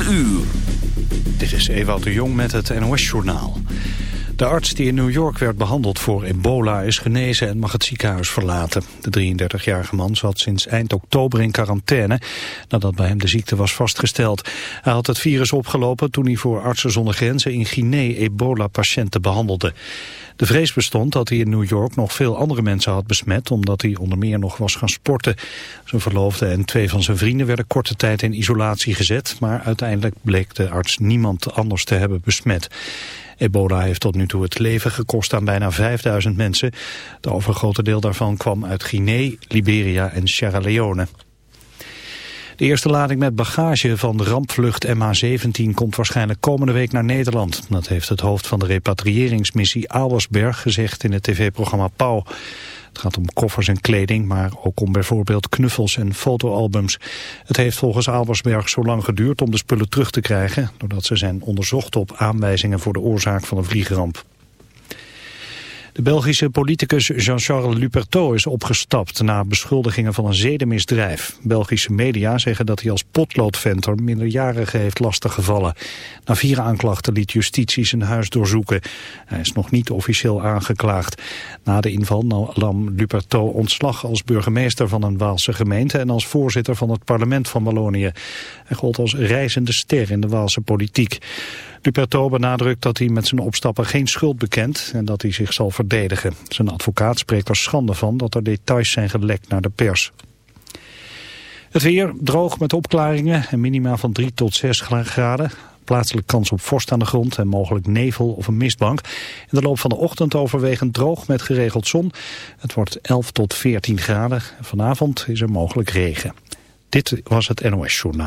4 uur. Dit is Ewout de Jong met het NOS-journaal. De arts die in New York werd behandeld voor ebola is genezen en mag het ziekenhuis verlaten. De 33-jarige man zat sinds eind oktober in quarantaine nadat bij hem de ziekte was vastgesteld. Hij had het virus opgelopen toen hij voor Artsen zonder Grenzen in Guinea ebola-patiënten behandelde. De vrees bestond dat hij in New York nog veel andere mensen had besmet... omdat hij onder meer nog was gaan sporten. Zijn verloofde en twee van zijn vrienden werden korte tijd in isolatie gezet... maar uiteindelijk bleek de arts niemand anders te hebben besmet. Ebola heeft tot nu toe het leven gekost aan bijna 5000 mensen. De overgrote deel daarvan kwam uit Guinea, Liberia en Sierra Leone. De eerste lading met bagage van de rampvlucht MH17 komt waarschijnlijk komende week naar Nederland. Dat heeft het hoofd van de repatriëringsmissie Aalbersberg gezegd in het tv-programma Pauw. Het gaat om koffers en kleding, maar ook om bijvoorbeeld knuffels en fotoalbums. Het heeft volgens Albersberg zo lang geduurd om de spullen terug te krijgen... doordat ze zijn onderzocht op aanwijzingen voor de oorzaak van een vliegramp. De Belgische politicus Jean-Charles Luperteau is opgestapt na beschuldigingen van een zedenmisdrijf. Belgische media zeggen dat hij als potloodventer minderjarigen heeft lastiggevallen. Na vier aanklachten liet justitie zijn huis doorzoeken. Hij is nog niet officieel aangeklaagd. Na de inval nam Luperteau ontslag als burgemeester van een Waalse gemeente en als voorzitter van het parlement van Wallonië. Hij gold als reizende ster in de Waalse politiek. Duperto benadrukt dat hij met zijn opstappen geen schuld bekent en dat hij zich zal verdedigen. Zijn advocaat spreekt er schande van dat er details zijn gelekt naar de pers. Het weer droog met opklaringen en minima van 3 tot 6 graden. Plaatselijk kans op vorst aan de grond en mogelijk nevel of een mistbank. In de loop van de ochtend overwegend droog met geregeld zon. Het wordt 11 tot 14 graden. Vanavond is er mogelijk regen. Dit was het NOS Journaal.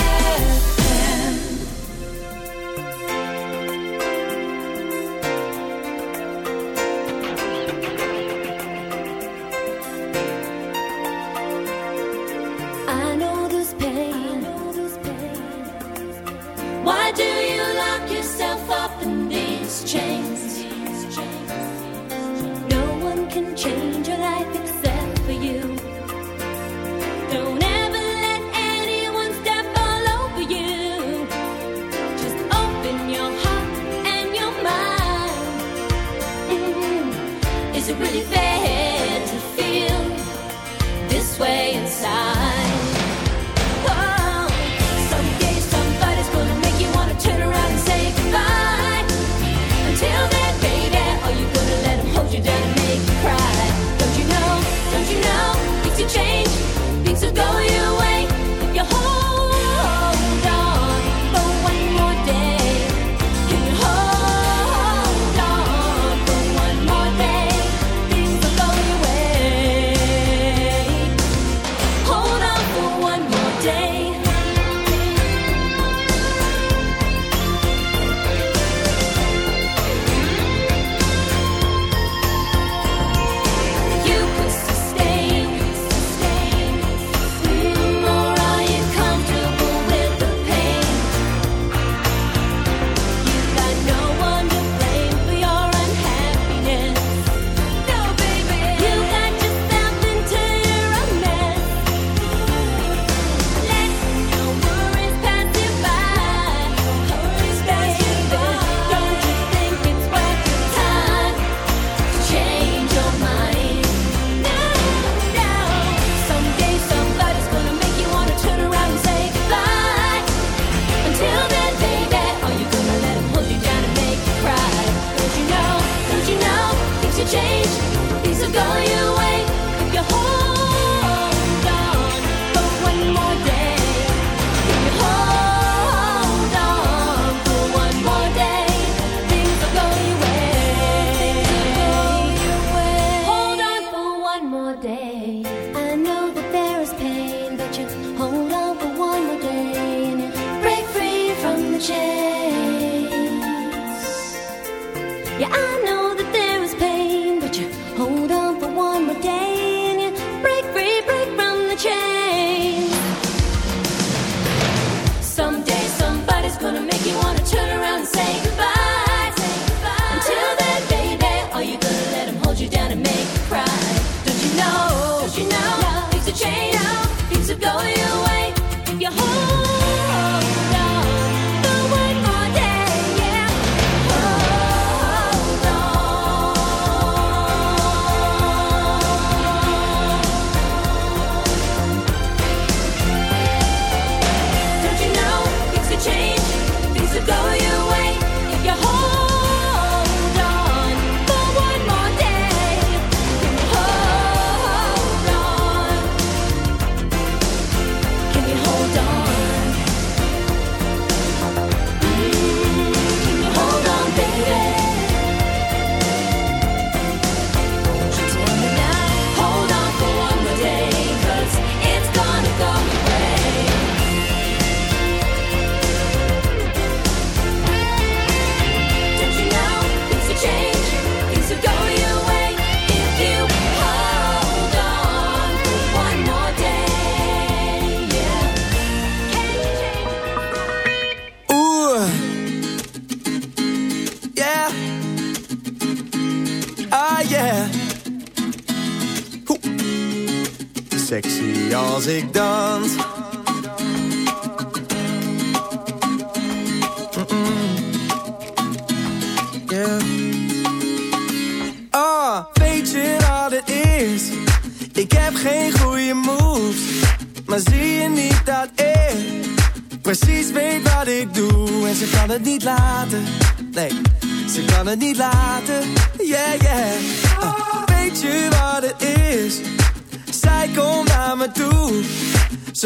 als ik dans.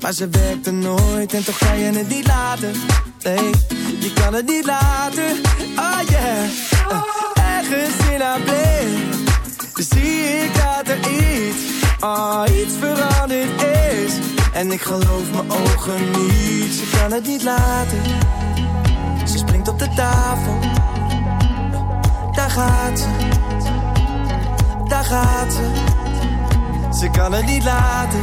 Maar ze, werkte nooit en toch kan je het niet laten. Nee, je kan het niet laten. Oh yeah. Uh, ergens in haar blik zie ik dat er iets, oh, iets veranderd is. En ik geloof mijn ogen niet. Ze kan het niet laten. Ze springt op de tafel. Daar gaat ze. Daar gaat ze. Ze kan het niet laten.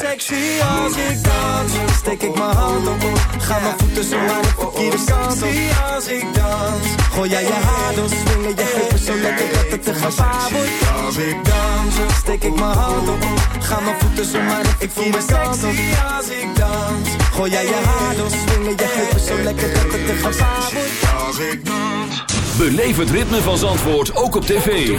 sexy als ik dans. Steek ik mijn hand op, ga mijn voeten zo maar de verkeerde kant op. als ik dans. Gooi jij je haar door, swingen je heupen zo lekker dat het te gevaar wordt. Als ik dans, steek ik mijn hand op, ga mijn voeten zo maar de verkeerde kant op. als ik dans. Gooi jij je haar door, swingen je heupen zo lekker dat het te gevaar wordt. Als ik dans. Beleef het ritme van Zandvoort ook op tv.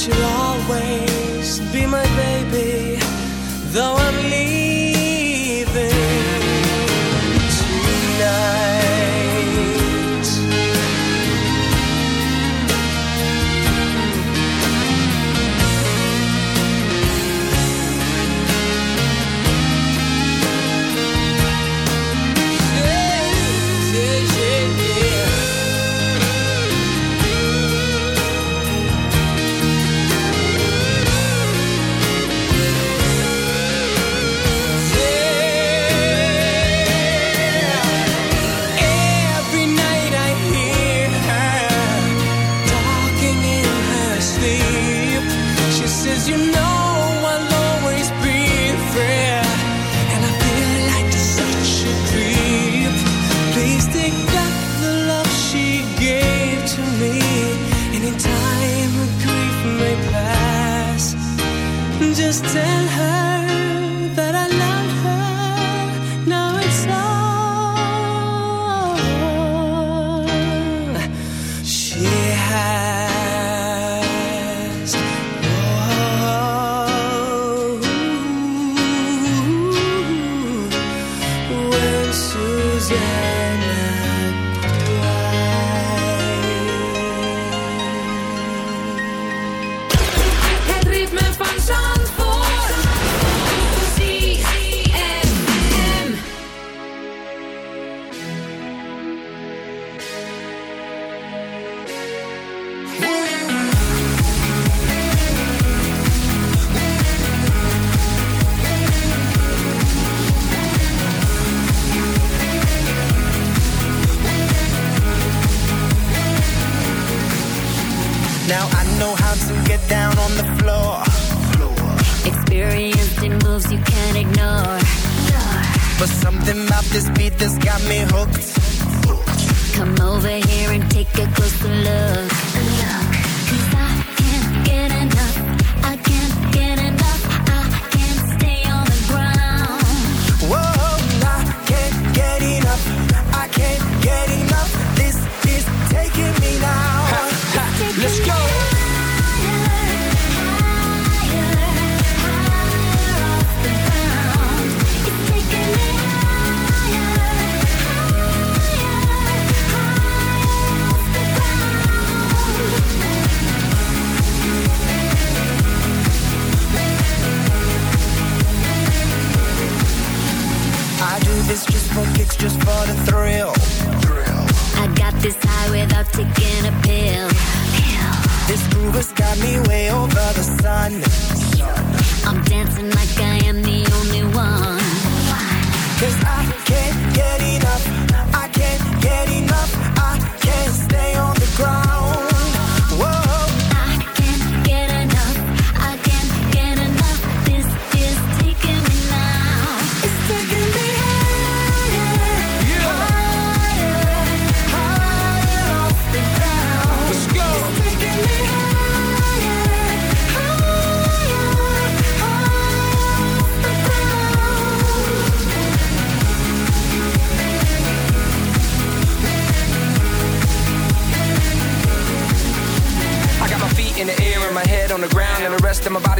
起来。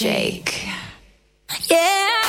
shake. Yeah.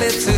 reality.